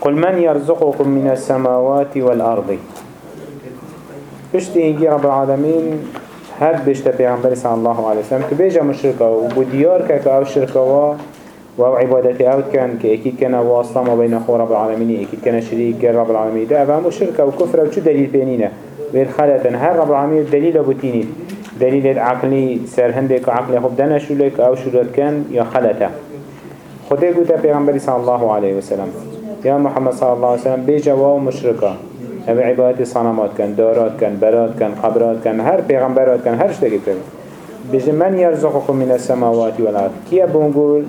قل من يرزقكم من السماوات والأرض؟ بشتي إنجي رب العالمين هاد بشتا پیغمبر صلى الله عليه وسلم تبيجا مشركة وبديار كاك أو شركة و و عبادتي أوت كان كأكيد كان واسطة ما بين أخو رب العالمين أكيد كان شريك رب العالمين. ده أفهم شركة وكفر وشو دليل بينينا؟ بالخلة هر رب العالمين دليل أبو تيني دليل عقلي سر هندك عقلي خب دنا شو لك أو شو كان يا خلته خده قلت پیغمبر صلى الله عليه وسلم. يا محمد صلى الله عليه وسلم بجوا مشركة أبي عبادة صنمات كان دارات كان برات كان قبرات كان هر پیغمبرات كان هر شتاكي كان بجي من يرزقكم من السماوات والأرض. كيا بنقول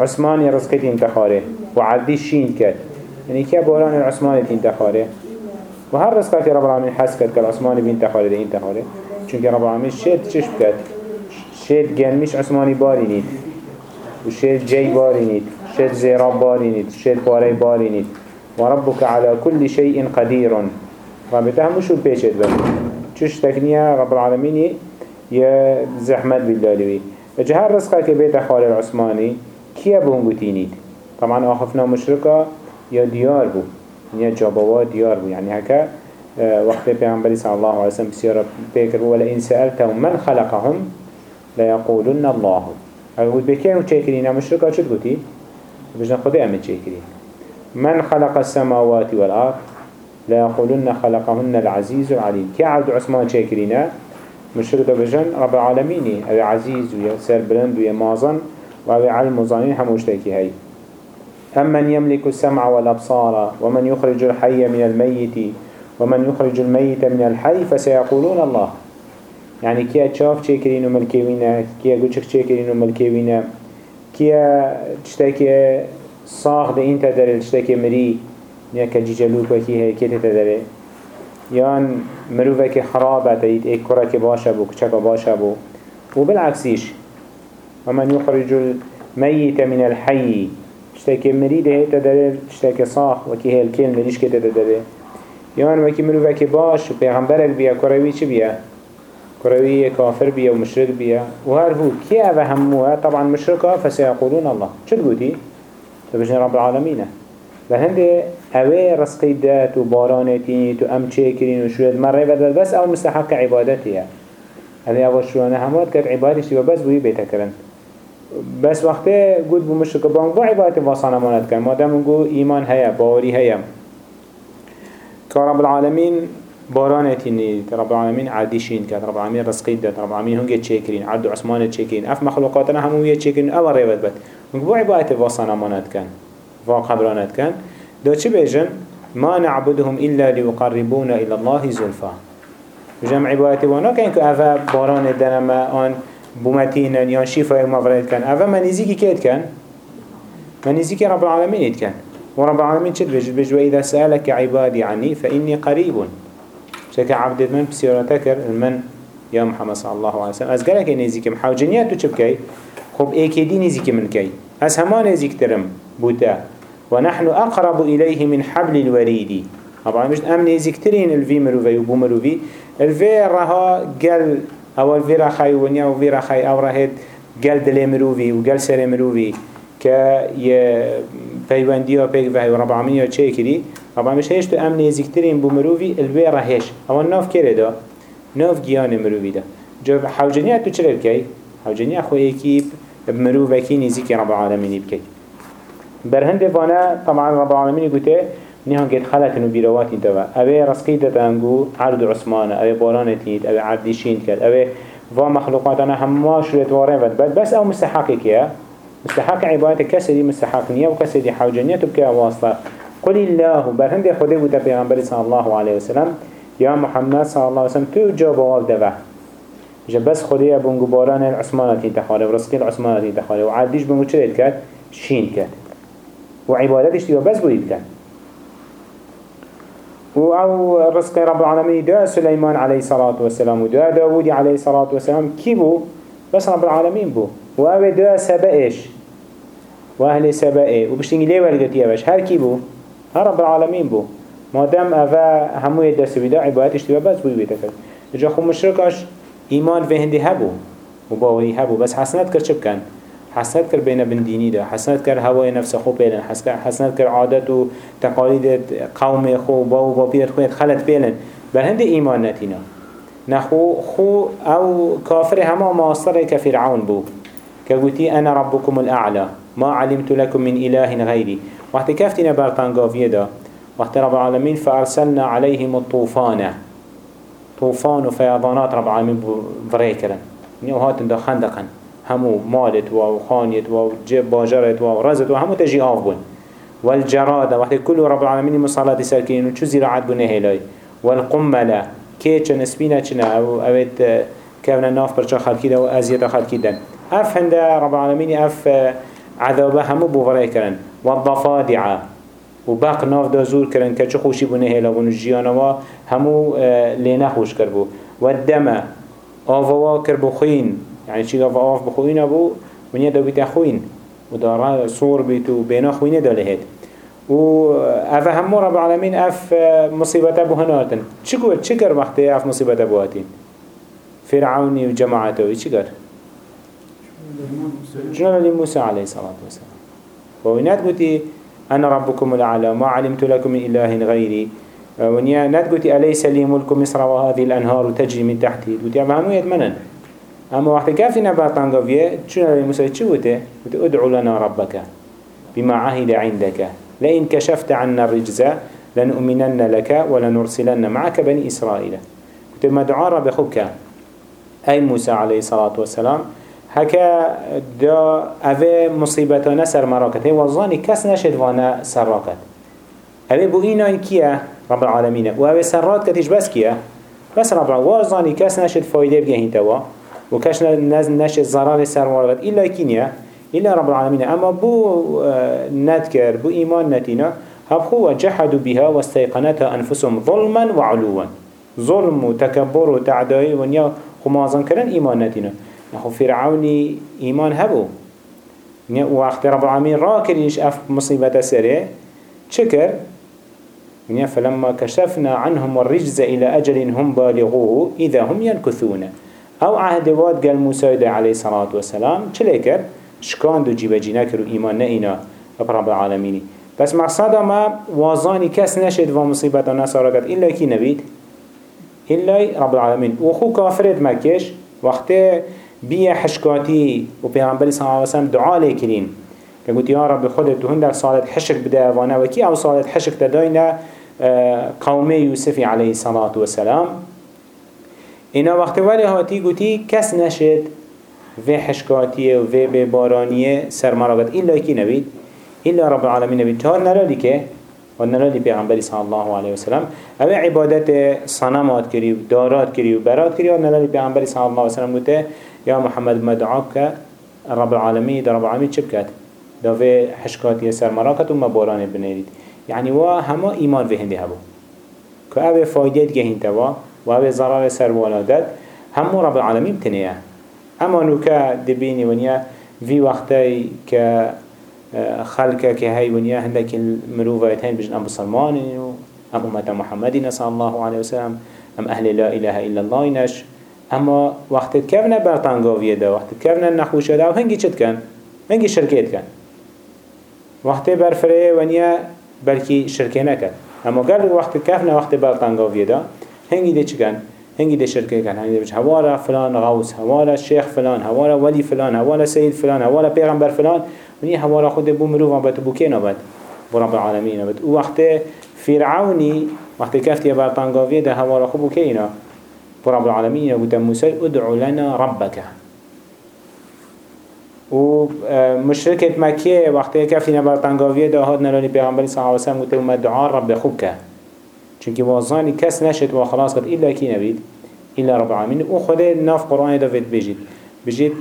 عثمان رزقتي انتخاره وعدي شين كات يعني كيا بولان العثمان انتخاره وهر رزقتي رب العالمين حس كات كالعثمان بنتخاره ده انتخاره چونك رب العالمين شيد چشب كات شيد جن مش عثماني باري نيد وشيد جي باري نيد شيد زيراب باري نيد شيد باري باري نيد وربك على كل شيء قدير. ربته مشو بيشت بس. چوش تكنيا رب العالمين يا زحمت بالله جهر رزقك بيت خال العثماني كيا بهم قتينيد طبعا آخفنا مشركة يا ديار بو. يا جابوا ديار بو. يعني هكا آه وقت پیغمبر صلى الله عليه وسلم بسيارة بيكر ولئن سألتهم من خلقهم ليقولن الله. أقول بكيانو تشاكرين. مشركة شد قتي بجنا خده أمن تشاكرين من خلق السماوات والأرض لا يقولن خلقهن العزيز العليم. كي عبد عثمان شاكرين مشرك بجن رب العالمين أبي عزيز ويا سر بلند ويا مازن وأبي علم وظانين هموشتكي هاي أمن يملك السمع والأبصار ومن يخرج الحي من الميت ومن يخرج الميت من الحي فسيقولون الله. يعني كيا تشاف شاكرين وملكيوين كيا قوشك شاكرين وملكيوين كيا تشتكي صاغ ده انت داره تشتكي مري جلوک وکی هی کتی تداره یان مروفه که خرابه تایید ایک کرا که باشه بو کچکا باشه بو. و بالعکسیش ومن يخرج الميت من الحي تشتكي مريد هي تدري تشتكي صاح وكي هي الكل مريش كده تدري يوان وكي مروفه كي باش و پیغمبرك بيا كروي چه بيا كروي كافر بيا ومشرك بيا. وهر هو كي اوه هموه طبعا مشركة فسيقولون الله. چه تقولي؟ فبجن رب العالمين. فهنده اوه رزقی دات و بارانتینی تو أم چه کرین و شوید مرة بدل بس أو مستحق عبادتیه هذه أول شوانه همات کرد عبادتش تبا بس بوی بیتا کرن بس وقتی گود بو مشرک بانگ با عبادت واسانه ماند کن مادم گو ایمان هیا باوری هیا که رب العالمین بارانتینی رب العالمین عادیشین کرد رب العالمین رزقی دات رب العالمین هنگه چه کرین عبد و عثمان چه کرین اف مخلوقاتنا همویه چه کرین اول ریبت بد. هنگه بو عبادت واسانه ماند کن و قبرانت کن. دو چه بيجن ما نعبدهم إلا ليقربونا إلى الله زلفا. جمع عبادتي وأنا كان كأفا باران الدنما آن بومتين يان شفاء مفرد كان أفا منزيكي كيد كان منزيكي رب العالمين كان ورب العالمين شد بيجد بيجد وإذا سألك عبادي عني فإني قريب شكا عبد من بسيارتكر المن يا محمد صلى الله عليه وسلم. از قالك نزيكي محاوجنيات تو چبكي خب دي نزيكي من كي از هما نزيك ترم بوتا ونحن أقرب إليه من حبل الوريد. طبعا مش أمن يزكترين الفي مروفي وبو مروفي الفي رها قل أو الفي رخي ونيا وفي رخي أو رهد قل دلي مروفي وقل سر مروفي كا ي بيوانديا بيك فهي ورب العالمين يا تشيكري طبعا مش هيش تو أمن يزكترين بو مروفي الفي رهيش أو الناف كره دا ناف جيان مروفي دا جاب حوجنيات تو چرا بكي حوجنيات خو يكيب بمروفي كي نزيكي رب العالمين بكي برهند فانا طبعا رب العالمين قلت نيهان قد خلق انو بيروات أنتوا اوه رسقي دتانگو عرض عثمان اوه بارانتيت اوه عردشين كد اوه فا مخلوقاتنا هما شريت وارين بد بس أو مستحق كيا مستحق عبادة كسري مستحق نية وكسري حوجنية تبكي واسطة قل الله برهند خده بوتا پیغمبر صلى الله عليه وسلم يا محمد صلى الله عليه وسلم تو جاب واب دفع بس خده بونگو باران العثمانات انتخاله ورسقي العثمانات انتخاله وعردش بونگو چريت كد شين كد وعبادتش تبا بس بويد كان أو رزق رب العالمين دا سليمان عليه الصلاة والسلام ودا داود عليه الصلاة والسلام كي بو بس رب العالمين بو وأو دا سبأش وأهل سبأ وبشتنجي ليه والقتيا باش هر كي هر رب العالمين بو. ما دام أفا همو يدا سبيدا عبادتش تبا بس بويد كان جا خو مشركاش إيمان في هندي هبو. وباوري هبو. بس حسنات كرشب كان حسنت كر بين بن ديني ده حسنت كر هواي نفس خو بيلن حسنت كر عادات و تقاليد قوم خو باو با بير خويت خلت بيلن بل هند إيمان نتينا نخو خو أو كافر هما ماصر كفرعون بو. كقولتي أنا ربكم الأعلى ما علمت لكم من إله غيري وقت كفتنا برطانقافية ده وقت رب العالمين فأرسلنا عليهم الطوفان طوفان وفيضانات رب العالمين بريكرا نيو هاتن دا خندقا همو مالت و خانيت و باجرت و رزت و همو تجي آف والجرادة وقت كل رب العالمين مصالات ساكين وشو زراعت بنه هلاي والقملة كيتش نسبينا چنا أو اويت كونا ناف برچا خلقي دا و خلقي دن. اف هنده رب العالمين اف عذابه همو بوغرای کرن والضفادعه و باق ناف دا زور کرن که چه خوشی بونه هلا بون جیانوا همو لینا خوش کر بو. و الدم آفوا کر بخوین يعني چی آف آف بخوین ابو ونیا دا بیت خوین. و دا صور بیت و بینا خوینه دا لهید و اف همو رب العالمین اف مصیبت بو هنارتن چی گوه چی کر وقتی اف مصیبت بو هاتین؟ فرعونی و جماعتوی چی کر؟ جنال لموسى عليه الصلاة والسلام. وينات قلتي أنا ربكم الأعلى ما علمت لكم من إله غيري. ونيا نات قلتي أليس لي ملك مصر وهذه الأنهار تجري من تحتي؟ قلتي أما همو يتمنن. أما وقت كافينا بطنقفية جنال لموسى شو قلتي قلتي ادعو لنا ربك بما عهد عندك. لئن كشفت عنا الرجز لنؤمنن لك ولنرسلن معك بني إسرائيل. قلت ما دعا رب أخوك أي موسى عليه الصلاة والسلام هكا دا اوه مصيبتانا سر مراكت وظاني كس نشد وأنا سر راكت اوه بو اينا كيا رب العالمين و اوه سر راكتش بس كيا بس رب العالمين وظاني كس نشد فايده بجهين توا. وكش نشد ضرار سر مراكت إلا كينيا إلا رب العالمين أما بو نذكر بو إيمان نتينا هبخوا جحدوا بها واستيقنتها أنفسهم ظلما وعلوا ظلم وتكبر وتعداء ونيا خمازن كرن إيمان نتينا نخو فرعوني إيمان هبو. وقت رب العالمين راكريش أف مصيبة سري شكر فلما كشفنا عنهم الرجز إلى أجل هم بالغوه إذا هم ينكثون أو عهد واد قال موسى عليه الصلاة والسلام چليكر شكان دو جيبا جيناكر وإيمان نئنا رب العالمين بس مقصد ما وازاني كس نشد ومصيبة نصارقت إلا كي نبيت إلا رب العالمين وخو كافرت مكش وقت بيه حشكاتي و پیغمبر صلی الله علیه وسلم دعا لیکرین که گوت یا رب خودت تو هندک صالت حشک بده وأنا وکی أو صالت حشک تداینا قوم یوسف علیه الصلاة والسلام اینا وقت ولی هاتی گوتی کس نشد و حشکاتیه و ببارانیه سرمراغت ایلا کی نبید؟ إلا رب العالمين نبي تهار نلالی که و نلالی پیغمبر صلی الله علیه وسلم. أو عبادت صنمات کری و دارات کری و برات کری و نلالی پیغمبر صلی الله علیه وسلم گوته يا محمد مدعاك رب العالمين ده رب العالمين شبكت ده في حشكات يسر مراكت وما بوران بنيريد يعني وا هما إيمان في هندي هبو. كأبي فايدات جهين توا وأبي ضرر سر ولادت همو رب العالمين بتنيه أما نوكا دبيني ونيا في وقتي ك خلقه كهي ونيا هندك المروفات هين بجن أم بسلمان أم أمة محمد صلى الله عليه وسلم أم أهل لا إله إلا الله نش. اما وقت كفنا برطانقاوية ده وقت كفنا نخوشه ده هنگي چد كن هنگي شركت كن وقت برفره ونيا بلكي شركه نكن اما قال وقت كفنا وقت برطانقاوية ده هنگي ده چه كن هنگي ده شركه كن هنگي ده هوارا فلان غوث هوارا شيخ فلان هوارا ولي فلان هوارا سيد فلان هوارا پیغمبر فلان. ونيا هوارا خود بو مروفا بات بو كينا بات برب العالمين بات وقت فرعوني وقت كفتي برطانقاوية ده هوارا خود بو رب العالمين يقول موسى ادعو لنا ربك. و مشركة مكة وقت كفينا برطنقاوية ده هاد نلاني پیغمبر صلى الله عليه وسلم قلت ما دعا رب خوبك چونك وازاني كس نشد وخلاص قد إلا كي نبيد إلا رب العالمين و خده ناف قرآن ده فيد بجيت بجيت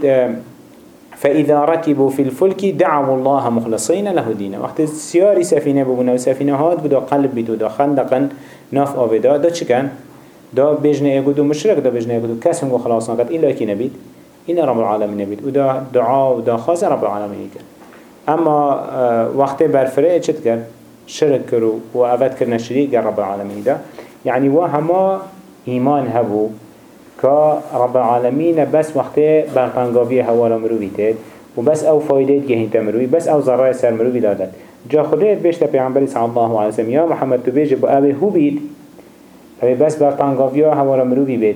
فإذا ركبوا في الفلك دعوا الله مخلصين له دينا وقت سياري سفينة ببنا وسفينة هاد بدا قلب بيتو دا خندقا ناف آودا دا كان؟ دا بجنه اگو دو مشرک دا بجنه اگو دو کس هنگو خلاص نکد ایلا کی نبید ایلا رب العالمین نبید و دا دعا و دا خواست رب العالمین کرد أما وقت برفرة چت کرد شرک کرو و اوت کرن شریک رب العالمین دا. يعني وهما إيمان هبو كا رب العالمين بس وقت برطنقاوية هوا مروفيتت وبس أو فايدة جهين تمروي بس أو ضرر سر مروي دادت. جا خديت بيشتا پیغمبر صلى الله عليه وسلم يا محمد تو بيجي بو اوه هو بيد اوه بس بر طنقافيا هوا مروي بيد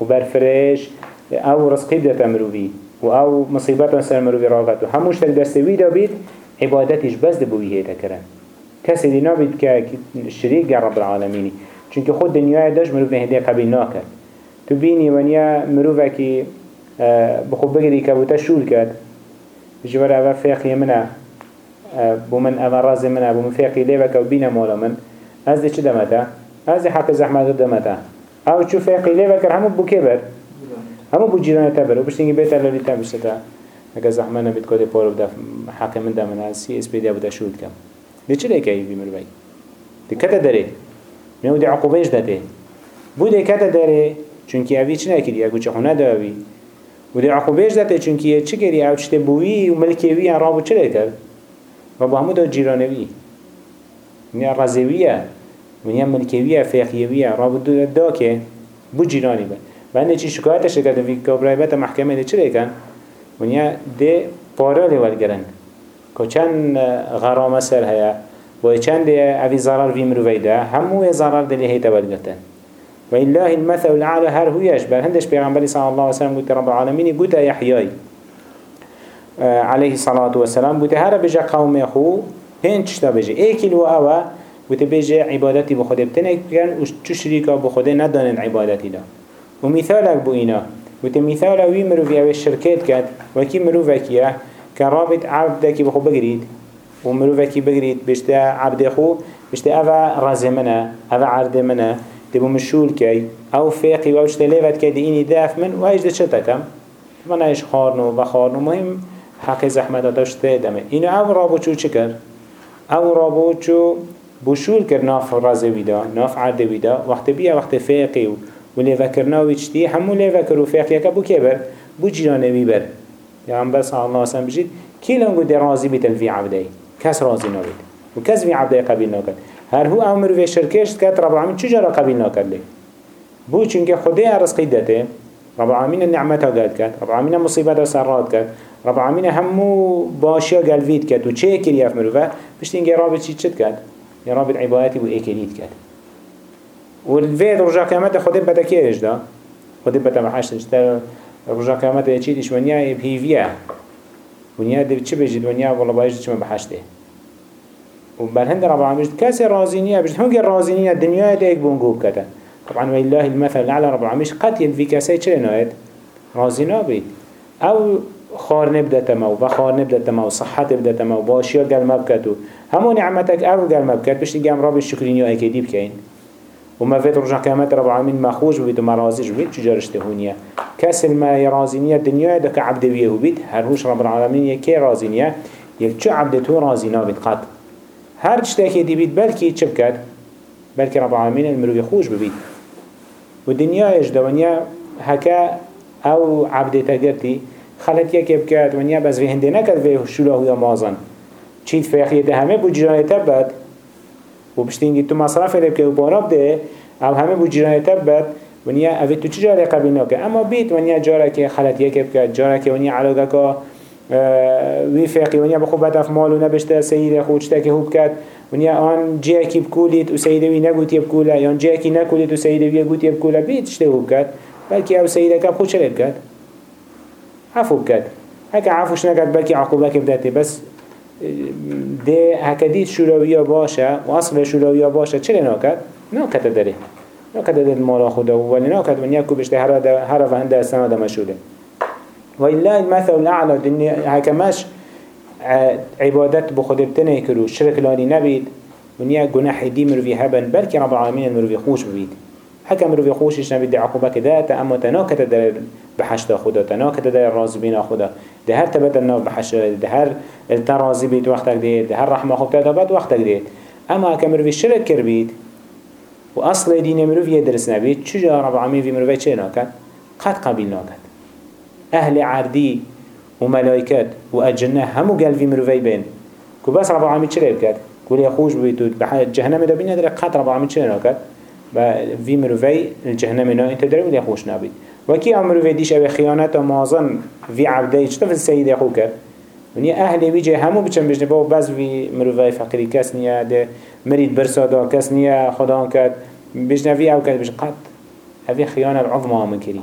وبر فريش أو رزقي بدتا مروي و أو مصيبت سر مروي راغت و هموش تك دستوي دا بيد عبادتش بس دبوي هيتا کرن کسی دینا بید که شریک رب العالمینی. چونکه خود دنیای داشت مروف هنده قبیل ناکد تو بینی ونیا مروفه که بخو بگری که بوتا شول کرد. جوار اوه فیقی منه بو من اوه راز منه بو من فیقی لیوه که بینه مالا من. از ده چه دمته؟ از حق زحمت دمته أو چو فیقی لیوه کر همو بو که بر؟ همو بو جیرانه تبر و بشتینگی بیتر لالی تم بشتا اگه زحمت نبید کده پارو بده حق من دمنه از سی اس پی ده بوده شول کم. ده چه لیکه ایوی مروی؟ ده کتا داره نو ده عقوبهش داده. بوده کتا داره چونکی اوی چه نکردی اگو چه خونه داوی. و ده عقوبهش داده چونکی چه کردی أو چه بوی و ملکیوی رابو چه لیکر و با همو دا جیرانوی. نیا رزویه و نیا ملکیویه فیقیویه رابو دا, که بو جیرانی بند بنده چی شکایتش کرده وی کابرایبت محکمه ده چه لیکن و نیا ده پارا لیول گرن که چند غرامه سر هیا. و چند اوی ضرر وی مروی ده. همو ضرر دلی هیتا برگتن و الله المثل العالى هر هویش بر هندش پیغمبری صلی الله علیه وسلم گوت رب العالمین گوت یحیای. عليه الصلاة والسلام گوت هر بجا قوم خو هن چشتا بجا ایکل و اوه گوت بجا عبادتی بخود بتنه کن و چو شریکا بخود ندانن عبادتی دا. و مثالك بو اینا. گوت مثال وی مروی اوه شرکت کد وکی مروی کیه که رابط عبدکی بخو بگرید. و مروفکی بگرید بشته عبد خو رزه منه اوه عرض منه. تبو مشول کی أو فیقی و اوشته لیوت که دی اینی داف من و ایش ده چه تکم؟ من ایش خارنو و خارنو مهم حق زحمت داشته دمه. اینو أو رابو چو چه أو رابو چو بشول کر ناف رزه ویدا ناف عرض ویدا وقت بیا وقت فیقی و لیوکرناوی چتی همو لیوکر و فیقی که بو که بر؟ بو جیرانوی بر. يعني بس الله وسلم بجد كي لنقو دي راضي بيتن في عبدي كس راضي نويد وكس في عبدي قبيل ناكد هر هو آمر في شركش كات رب العالمين چجارا قبيل ناكد لي بو چونك خده رزقي دته رب العالمين النعمتها قاد كات رب العالمين مصيبتها سرات كات رب العالمين همو باشيا قلبيت كات وچه كري يف مروفا بشتين رابط چي چت كات يا رابط عبادتي و اكليت كات. والفيد رجع كامت خده بدا كيرش دا؟ خده بدا محشتش رجع قیامت چی دیش ونیا بهیویه ونیا دل چه بجید ونیا والله باید چه بحشته و بل هند رب العالمين كاسي رازينية بجد هنگي رازينية الدنيا ديك بونقوب كتا طبعا والله المثل الأعلى رب العالمين قتل في كاسي نايت رازينا بيت. أو خار نبدأ تمو و خار نبدأ تمو صحت نبدأ تمو باشيا قل مبكتو همو نعمتك أو قل مبكت بشتي قام رب الشكرين يو اكيدي بكين وما فيت رجع قيامت رب العالمين ما خوش بيت وما رازيش بيت چجارشته هونيا كسل ما يرازينيا الدنيا دك عبد ويه بيت هرهوش رب العالمين يكي رازينيا يك چو عبد تو رازينا بيت قط. هر چتاكي دي بيت بلكي چه بكت بلكي رب العالمين المروي خوش ببيت والدنيا إيش دوانيا هكا أو عبد خلط یکی بکرد و نیا بس ویهنده نکد نکرد و یا مازن چیت فیخی ده همه بو جیرانه تب بد. و بشتینگی تو مصرف ایده بکرد و باراب ده او همه بو جیرانه تب بد. و نیا اوی تو چی جاره قبیل نکه اما بیت و نیا جاره که خلط یکی بکرد جاره که و نیا علاقه که وی فقی ونیا بخوب اف مالو نبشته سید خوشته که حوب کرد. نیا آن جه کی بکولید و سیده وی نگوتی بکوله یا جه کی نکولید و سیده وی گوتی بکوله بیتشته خوب کرد؟ بلکه او سیده که خوش کرد؟ عفو کد هکه عفوش نکد بلکه عقوبة که بدته بس ده هکدید شورویا باشه و اصل شورویا باشه چه ناکد؟ ناکد داره ناکد داره مالا خدا ولی ناکد من یکو بشته هر هر و هنده استنا ده مشوله و الله المثل الأعلى دنیا هکمش عبادت بخود بتنه کرو شرک لانی نبید ونیا گناح دی مروی هبن بلکه رب العالمین مروی خوش بید حكم مروی خوشش نبید عقوبه که ده اما تناکد داره بحشت خدا تناكد ده راز بين خدا. ده هر تبت الناف بحشت ده هر الترازي بيت وقتك ديت ده هر رحمة خبتا تبت وقتك ديت اما كمر في الشرك كربيت واصل دين مروف يدرس نبيت چجا رب العالمين في مروفي چه ناكد قد قبيل ناكد أهل عردي وملائكات واجنة همو قال في مروفي بين كو بس رب العالمين چه بكد كل يخوش بيتو جهنم ده بين قد رب العالمين چه ناكد في مروفي الجهنم نا انت دري ولا خوش نبيت وكي أمرو في ديش أبي خيانات ومازن في عبده اشتف السيد يخو كر ونیا أهل بیجه همو بچن بجنه با بس وی مروفای فقیری کس نیا ده مرید برسادا کس نیا خدا کرد. بجنه وی أو کرد بجن قد اوی خیانه العظمه من کری.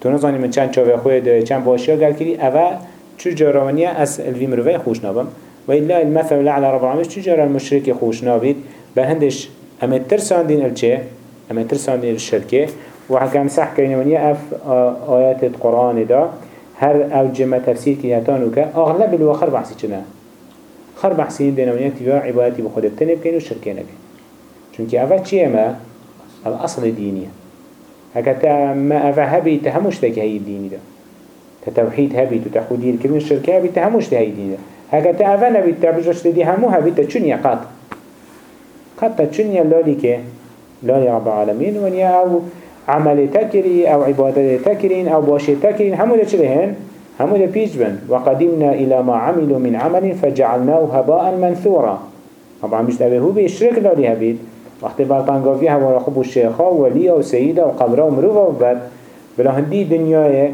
تو نزانی من چند چاوه خوی ده چند باشیا گل کری. اوه چو جارانیه از الوی مروفای خوش نابم. و إلا المثل لعلى رب العالمين چو جارا المشرك خوش نابید. به هندش اما ترساندين الچه اما ترساندين الشركة وحكام صح كينا ونيا اف آيات القرآن دا هر أو جمع تفسير كي هتانو كا اغلب الوخر بحثي چنا خر بحثين دينا ونيا تبا عبادتي بخود بتنب كين وشركه نكين چونك اوه چيه ما الاصل الدينية هكذا ما اوه هبي تهمش تك هاي الديني دا تتوحيد هبي تتخودير كلمة الشركة هبي تهمش تهي الديني دا هكذا اوه نبي تبجوش تدي همو هبي تچونيا قط قط تچونيا لالي كي لالي رب العالمين ونيا أو عمل تكري أو عبادة تكرين أو باشي تكرين همو ده چلهن همو ده بيج بن وقدمنا إلى ما عملوا من عمل فجعلناه هباء منثورا. طبعا مش ده هو بيشرك لالي هبيد وقت بلطنقافي هوا رخبو الشيخة وليا وسيدة وقبرة ومروفة وبد بلا هندي دنيا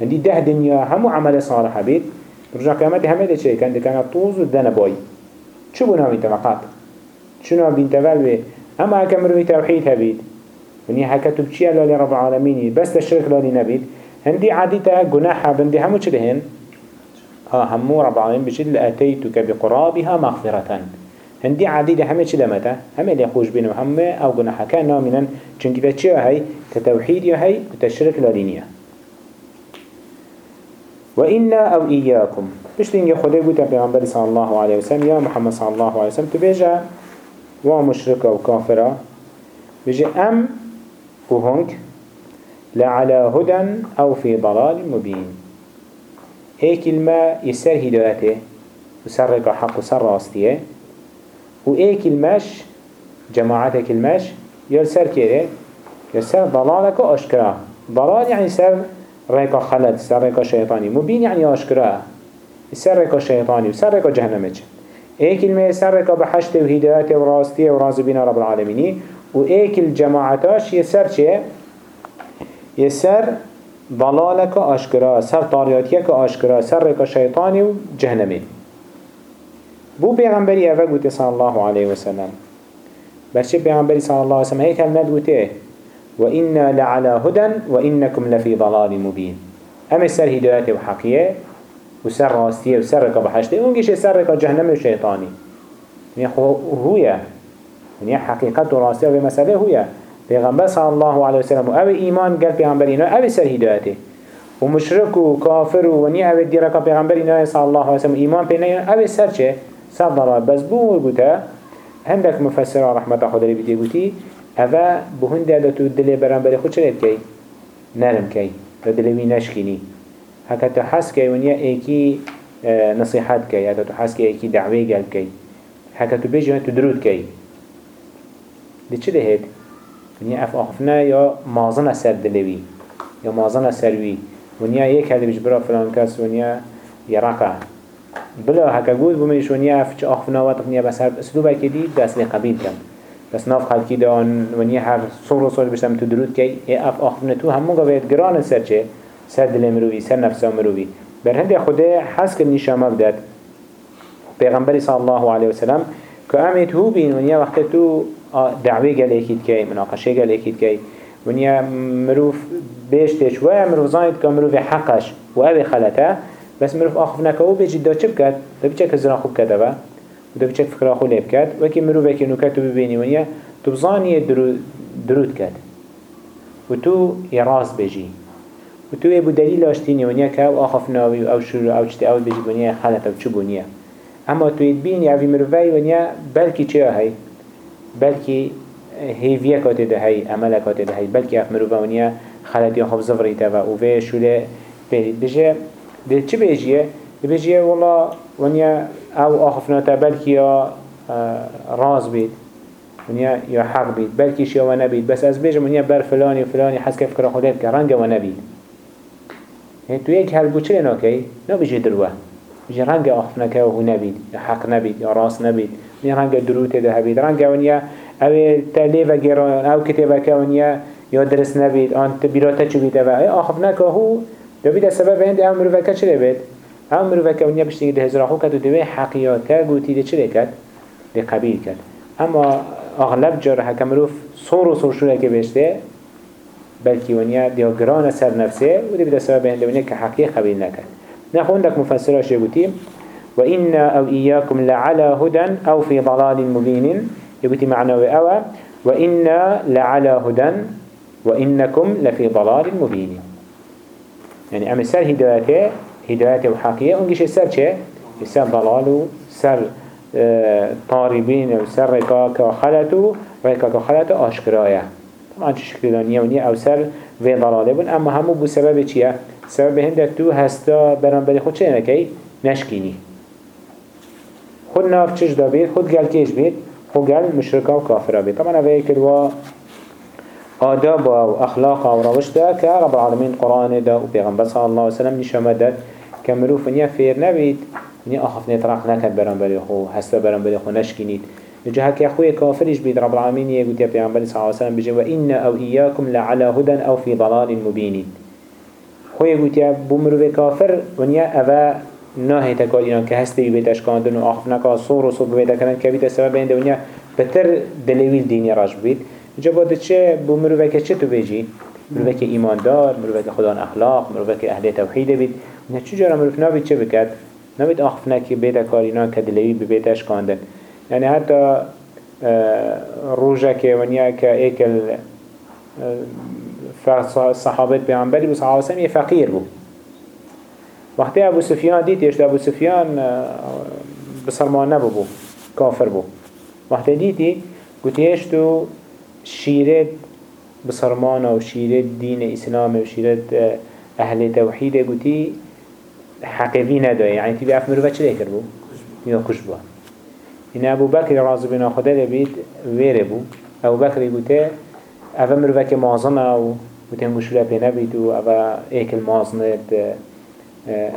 هندي ده دنيا همو عمل صالح هبيد رجع قيامتي همه ده چه ده كان طوز ودن باي شو بنا من تفقات شنو بين تفلوه اما هكا مروي توحيد هبيد ونی حکتو بچی لالی رب العالمینی؟ بس تشرک لالی نبید هندی عادی تا گناح بندی همو چه لهن ها همو رب العالمین بچید لأتیتوک بقرابها مغفرة هندی عادی ده همه چه لمتا همه لی خوش بینم همه أو گناح کان نامنا چونکی ده چه یا هی تشرک لالی نیا وإنا أو إياكم بشتين خده قلت پیغمبر صلى الله عليه وسلم يا محمد صلى الله عليه وسلم تبيجا ومشرك وكافرة بيجي أم وهنك لعلى هدى أو في ضلال مبين. هي كلمة يسر هدايته وسرق حق وسر راستية. وإيه كلمش جماعته كلمش يسر كده يسر ضلالك أشكرا. ضلال يعني سر ريكا خلد سر ريكا شيطاني. مبين يعني أشكرا. سر ريكا شيطاني وسر ريكا جهنمج. إيه كلمة سر ريكا بحشته وهدايته وراستيه ورازبين رب العالمين و ایک الجماعتاش يسر چه؟ يسر ضلالك آشكرا سر طارياتيك آشكرا سر رك شيطاني و جهنمي بو پیغمبری اوه گوته صلی الله عليه وسلم بچه پیغمبری صلی الله عليه وسلم هيك هل گوته وإنا لعلى هدى وإنكم لفي ضلال مبين أما سر هدايته وحقية وسر راستيه وسر رك بحشته ونجيش سر رك جهنم وشيطاني يعني هو ونیا حقیقت و راستی و مسئله هویا پیغمبر صلی الله علیه وسلم أو ایمان گل پیغمبر اینا أو سر هدایته و مشرک و کافر و نیا أو دیرکا پیغمبر اینا صلی الله علیه وسلم ایمان پینا أو سر چه؟ سر ضرار بس بو گوتا هندک مفسر رحمت خدا لی بیتی گوتی اوه بهند دادتو دل برانبری خود چه نرم کی؟ دلوی نشکینی. هکا تو حس کی ونیا ایکی آه، نصیحت کی هکا تو حس کی ایکی دعوی گل کی هکا تو بیجی تو درود کی. دی چه دهید؟ ونیا اف آخفنا یا مازن سر دلوی یا مازن سروی ونیا یک هلی بج برا فلان کس ونیا یرقه بلا هکا گود بومیش ونیا اف چه آخفنا وقت ونیا بس هر اسلوبه که دی دست لی قبیل کم بس ناف خلکی دان ونیا هر صور صور بشتم تو درود که اف آخفنا تو همون قوید گران سر چه؟ سر دل مروی سر نفس مروی. بر هندی خوده حس کن نیشا مبدد پیغمبری صلی الله علیه وسلم که امید هو بین ونیا وقت تو دعوی گل اکید کی مناقشه گل اکید کی. ونیا مروف بیشتش و مروف زاید که مروف حقش و أو خلطه. بس مروف آخف نکو بیجی دا چه بکد؟ دا بچه که زرا خوب کده و دا بچه فکر لیب کد. و که مروف اکی نوکت ببینی ونیا تو بزانی درود, کد. و تو یراز بیجی و تو ابو دلیل آشتینی ونیا که أو آخف ناوی و أو شروع أو چتی أو بیجی ونیا خلط أو چه بونیا اما تو بینی اوی مروفی ونیا بلکی چه هی؟ بلكي هيفيا كاتي ده هاي عمل كاتي ده هاي بلكي اف مروفانيا خلت يا خبز فري تبا وفي شوله بريد بيجي ده چه بيجيه بيجيه والله ونيا أو اخفنا تا بلكي يا راز بيت ونيا يا حق بيت بلكي شيا ونبيت بس از بيجي ونيا بر فلاني وفلاني حس كيف كرا خودت كرنگ ونبيت هي تو يك هل بوچه ناكي نو بيجي دروه بيجي رنگ اخفنا كه وهو نبيت يا حق نبيت يا راس نبيت نیا رنگ دروت ده هبید رنگ اونیا أو تلیف گران أو کتاب که اونیا یا درست نبید آن بیراته چو بیده و آخف نکه هو دو بیده سبب هند ام مروفکه چه بید؟ ام مروفکه ونیا بشتگی ده هزراخو کد و دوی حقیات که گوتی ده چه کد؟ ده قبیل کد اما آغلب جار حکم مروف صور و صور شده که بشته بلکه ونیا دیا گران سر نفسه و ده بیده سبب هند ونیا که حقیق قبیل نکد نخون دك مفسراش يقولين وإن أو إياكم لعلى هدى أو في ضلال مبين يقولي معنى أو وإن لعلى هدى وإنكم لفي ضلال مبين يعني أم سر هدايته هدايته وحقيقة ونجيش السر چه؟ السر ضلال سر آه، طاربين وسر ركاك خلتو ركاك خلتو أشكرايا طبعا شكل دانية ونية أو سر في ضلالة بون أما همو بسبب چيه؟ سبب هندك تو هستا برانبري خود چه نكي؟ نشكيني خود ناف چش دا بید خود گل کش بید خود گل مشرکا و کافرا بید طبعا اوه کلوا آداب و اخلاق و روش دا که رب العالمین قرآن دا و پیغمبر صلی اللہ علیہ وسلم نشامه داد که مروف نیا فیر نبید نیا آخف نترق نکد برانبری خو هستا برانبری خو نشکینید نجا هكي أخوي كافرش بيد رب العالمين يقول يا بيعنبالي صلى الله عليه وسلم بجي وإن أو إياكم لعلى هدى أو في ضلال مبين. خوی گوتی بو مروی کافر ونیا اوه ناهی تکال اینا که هستی بیتش کاندن و آخف نکا صور و صور بیتا کنن که بیتا سبب اینده ونیا بتر دلیویل دینی راش بید. اینجا باید چه؟ بو مروی که چه تو بیجی؟ مروی که ایماندار، مروی که خدا اخلاق، مروی که أهل توحید بید. ونیا چجورا مروی نابید چه بکد؟ نبید آخف نکی بیتا کار اینا که دلیویل بیتش کاندن. يعني حتى روجا که ونیا که ایکل فصحابت پیامبری بو صحابه سمی فقیر بو. وقتی ابو سفیان دید یشت ابو سفیان بسرمان نبو بو کافر بو. وقتی دیدی گوتی یشتو شیرت بسرمان و شیرت دین اسلام و شیرت أهل توحید گوتی حقیقی نداره یعنی تی بیاف مروفه چه لیکر بو؟ یا خوش بو این ابو بکر رازو بنا خدا لبید ویره بو. ابو بکر گوته اوه مروفه که مازنه و وتن مشوره پی نبید و اوه ایکل مازنه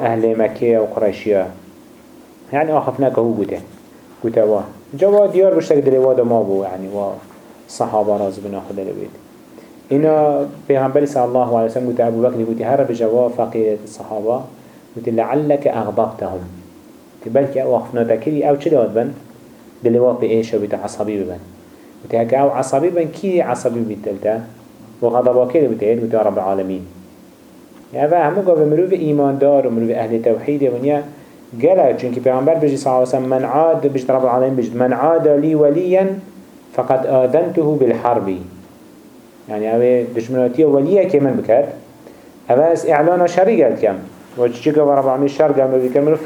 أهل مکه و قرشیه يعني آخف نکه هو گوته. گوته وا. جوا دیار بشتک دلواده ما بو يعني و صحابه راز بنا خدا لبید اینا پیغمبر صلی الله علیه وسلم گوته ابو بکر گوته هر بجوا فقیرت الصحابه گوته لعلك اغضبتهم. بلکه واخفنا تکری أو چه داد بن؟ دلوا ایشا بیت عصبی ببن. گوته هکه أو عصبی بن کی عصبی بیت تلتا؟ وغضبا كده بتهيد قلت يا رب العالمين. يعني فهمو قابل مروف إيمان دار ومروف أهل توحيد ونيا قال چونك پیغمبر بجي صلى الله عليه وسلم من عاد بجد رب العالمين بجد من عاد لي وليا فقد آذنته بالحرب. يعني اوه دشمناتي وليا كمان بكات؟ اوه اس إعلان شري قلت كم. قابل رب العالمين شر بكم مروف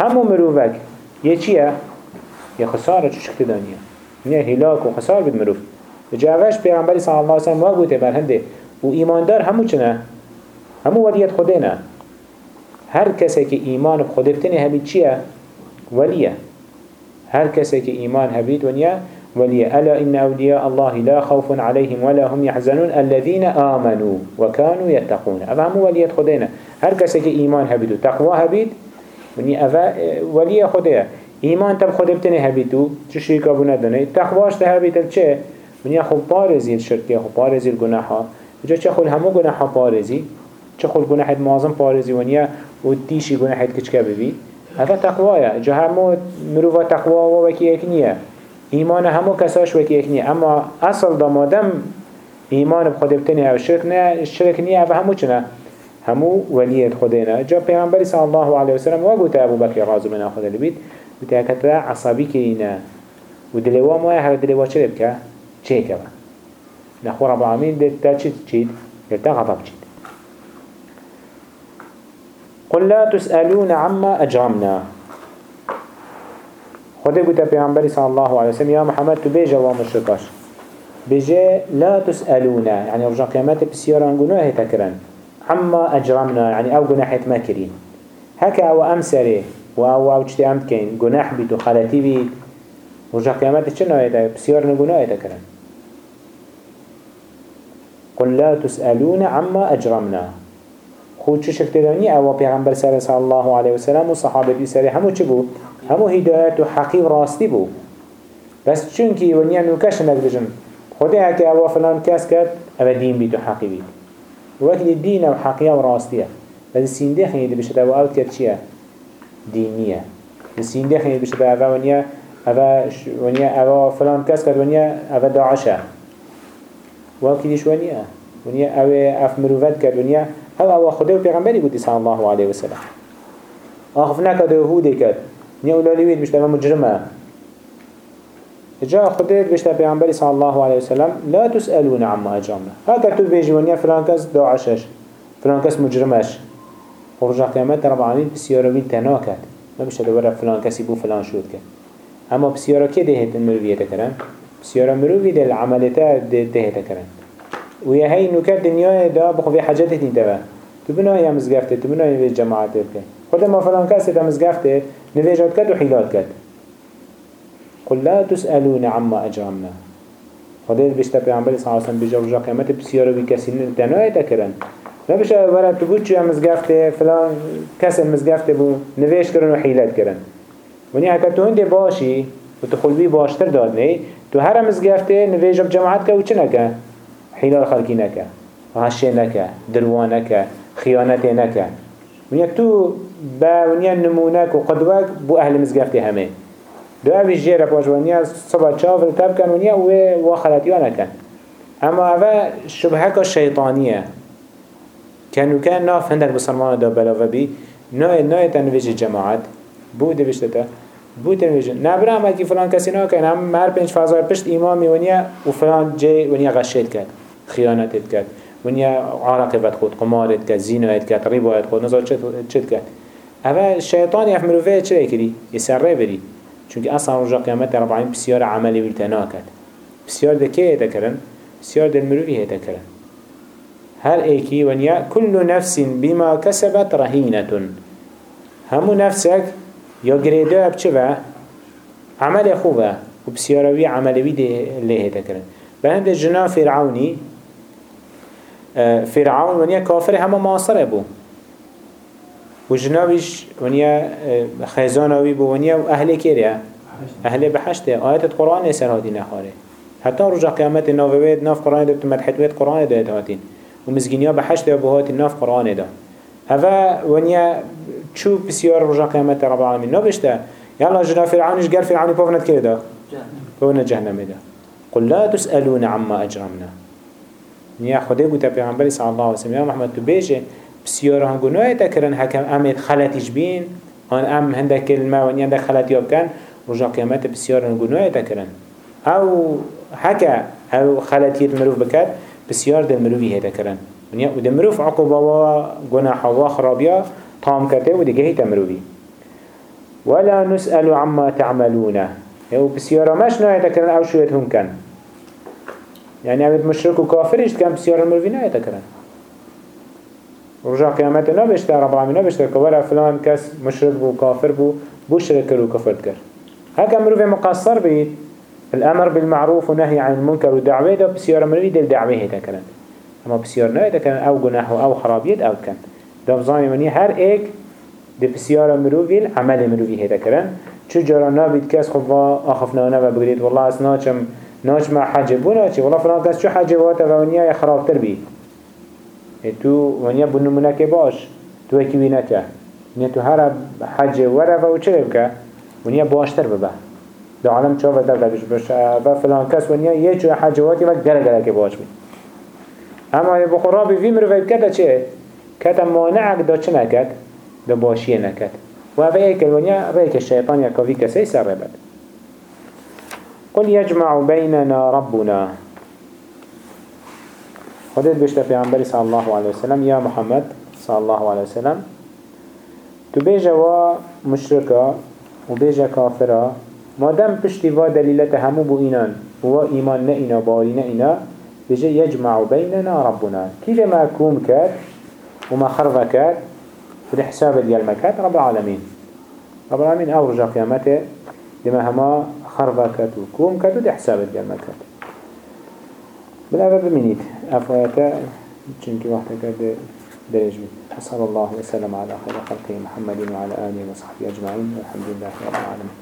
همو مروفك. يه يه خسارة چو شكت دانيا نيه هلاك وخسار بد مروف جاوش پیغمبری صلی الله علیه وسلم واگوته بر هنده. و ایماندار همو چنه؟ همو ولیت خوده نه. هر کسی که ایمان بخوده بتنه هبید چیه؟ ولیه. هر کسی که ایمان هبید ونیا وليه ألا إن أولياء الله لا خوف عليهم ولا هم يحزنون الذين آمنوا وكانوا يتقون أفا هم ولية خدينا هر كسي إيمان هبيدو تقوى هبيد وني أفا ولية خدينا ایمان تب خود ابتنی هبیدو چه شرکا بو ندنه تقواش ده هبیتو چه؟ من یا خب پارزی شرکی خب پارزی گناه ها جا چه خود همو گناه ها پارزی؟ چه خود گناه معظم پارزی ونیا و تیشی گناه کچکه ببی؟ هذا تقوایا. جا همو مروفا تقوا و وکی اکنیه ایمان همو کساش وکی اکنیه اما اصل دامادم ایمان بخود ابتنی او شرک نه شرک نیه و همو چنه همو ولیت خودینا جا پیغمبری صلی الله علیه وسلم و گوته ابو بکر غازو من خود وتأكد عصبي كينا ودلوا ما هذا دلوا شرب چه كوا نخو رب العالمين ده تا چه چيد ده غضب چيد قل لا تسألون عما أجرمنا. خده بوتا پیغمبری صلى الله عليه وسلم يا محمد تو بيجا ومشركاش بيجا لا تسألون يعني رجع قيامات بسيارة گناه تكرن عما أجرمنا يعني أو گناح مكرين هكا أو أمسره وأو أو چتي أمتكين گناح بيتو خلاتي بيت رجع قيامات چه نهاية بسيارة گناه تكرن قل لا تسألون عما أجرمنا. خود چه شکتدانی أو پیغمبر صلی الله علیه وسلم و صحابه سری همو چه بو؟ همو هدایت و حقی و راستی بو بس چونکی ونیا نوکش نگدجن خده هكي أبا فلان كاس كد أبا دين بيتو حقي بيت وقت الدين أو حقية وراستية بس السين خيني دي بشتا أبا أوت كد چيا دينية السين خيني بشتا أبا ونيا أبا ونيا أبا فلان كاس كد ونيا أبا داعشة. وقت ديش ونيا ونيا أبا أف مروفات كد ونيا هل أبا خده وبيغمبري قد صلى الله عليه وسلم آخفنا كده يهودي كد نيا أولالي بيت بشتا مجرمة. جاء خديت بيشتا پیغمبر صلى الله عليه وسلم لا تسألون عما أجرمنا هكا تو بيجي ونيا فلان كس داعشش فلان كس مجرمش. ورجع قيامات رب العالمين بسياروين تناكت ما بيشتا دورا فلان كسي بو فلان شود كت اما بسيارة كي دهت المروفية تكرن بسيارة مروفي دي العملتا دهت تكرن ويا هاي نكات دنيا دا بخو في حاجات تنتبه تبنا يا مزقفته تبنا يا جماعات بك خد ما فلان كاس دا مزقفته نفيجات كت وحيلات كت قل لا تسألون عما أجرمنا. خديت بيشتا پیغمبر صلى الله عليه وسلم بجا رجا قيامت بسيارة بكسين تنوية تكرن ما بشه ورد تقول شو مزقفته فلان كسر مزقفته بو نويش كرن وحيلات كرن وني هكا تو هندي باشي وتخل بي باشتر دادني تو هر مزقفته نويش بجماعت كا وچه نكا حيلال خلقي نكا هشه نكا دروانكا خيانته نكا وني تو با وني نمونك وقدوك بو أهل مزقفته همين دو اوی جیره پاجوانیا صبح چاول تب کن ونیا و و خلطیانه کن اما اوه شبهه که شیطانیه. کنو کن ناف هندک بسرمان دا بلاوه بی نای نای تنویج جماعت. بو دوشته تا. بو تنویج نبرا اما که فلان کسی نا کن هم مر پنج فضای پشت امامی ونیا و فلان جی ونیا غشید کرد. خیانتت کرد. ونیا عراقبت خود قمارت کرد زینایت کرد ریبایت خود نظر چت کرد. اوه شیطان یفمرو فیه چه کری؟ یسره بری. چونك أصلا رجا قيامت رب العالمين بسيار عملي والتناكت بسيار ده كي هيتكرن بسيار ده المروفي هيتكرن هر ايكي ونيا كل نفس بما كسبت رهينة همو نفسك يا جريده بچه عمل خوبه وبسياروي عملوي ده اللي هيتكرن بهند جنا فرعوني فرعون ونيا كافر هما معاصر بو. وجنابش ونيا خزانوي بو ونيا أهل كيريا أهل بحشته آيات القرآن سر هاتين أخاره حتى رجع قيامت نافويد ناف قرآن ده مدحتويد قرآن ده هاتين ومزجنيا بحشته بو هاتين ناف قرآن ده هذا ونيا شو بسيار رجع قيامت رب العالمين نبشته يلا جنا فرعونش قال فرعوني بوفنت كده بوفنت جهنم. ده قل لا تسألون عما أجرمنا. نيا خده قلت بيغمبري صلى الله عليه وسلم يا محمد تبيجي بسيارة هنگو نوعي تكرن حكم امت خلطيش بين هن ام هندك كلمة ونيا هندك خلط ياب كان رجع قيامات بسيارة هنگو نوعي تكرن أو حكا أو خلطيت مروف بكات بسيار دل مروفي هيدا كرن ونيا ودل مروف عقوبة و گناح و خرابيا طام كته ودي جهيت مروفي ولا نسأل عما تعملون. أو بسيارة مش نوعي تكرن أو شويت هم كان يعني عبد مشرك وكافرش كان بسيارة مروفي نوعي تكرن رجع قيامت نبشته رب العالمين نبشته كورا فلان كس مشرك بو كافر بو بو شرك كر وكفر كر هكا مروف مقصر بيت الأمر بالمعروف ونهي عن المنكر والدعوة ده بسيارة مروفي دل دعوة هيدا كرن أما بسيارة نهي ده كان أو جناح أو خرابيت أو كان. ده بظاني مني هر إيك ده بسيارة مروفي العمل مروفي هيدا كرن چو جارا نابید کس خب آخفنا نبا بگرید والله از ناچم ناچ ما حجب بونا چی والله فلان کس چو حجب واتا و ونیا خرابتر بید تو ونیا بنمونه که باش. تو اکی وی نکه. ونیا تو هر حج وره و چه بکه؟ ونیا باشتر ببه. دو عالم چه و در بش بش و فلان کس ونیا یه چو حج واتی و گره گره که باش بید اما یه بخورا بی مرو بکده چه؟ کتا مانعک دا چه نکد؟ دا باشیه نکد. و اوه ایک ونیا اوه ایک الشیطان یا کافی کسی سر بد قل يجمع بيننا ربنا. خدت بشتا پیغمبری صلی الله علیه وسلم یا محمد صلی الله علیه وسلم تو بیجا و مشرکا و بیجا کافرا. مادم پشتی و دلیلت همو بو اینان. و ایمان نه اینا باری نه اینا. بیجا یجمع بیننا ربنا. کیف ما کوم کرد؟ و ما خرف کرد؟ و ده حساب دیال مکد رب العالمین. رب العالمين آو رجع قيامته لما هما خرفكت وكوم كت ودي حساب دیال مکد بلا بمينيت أفواتا چنكي وقتا كده درج حصل الله وسلم على خير خلقه محمد وعلى آله وصحبه أجمعين والحمد لله رب العالمين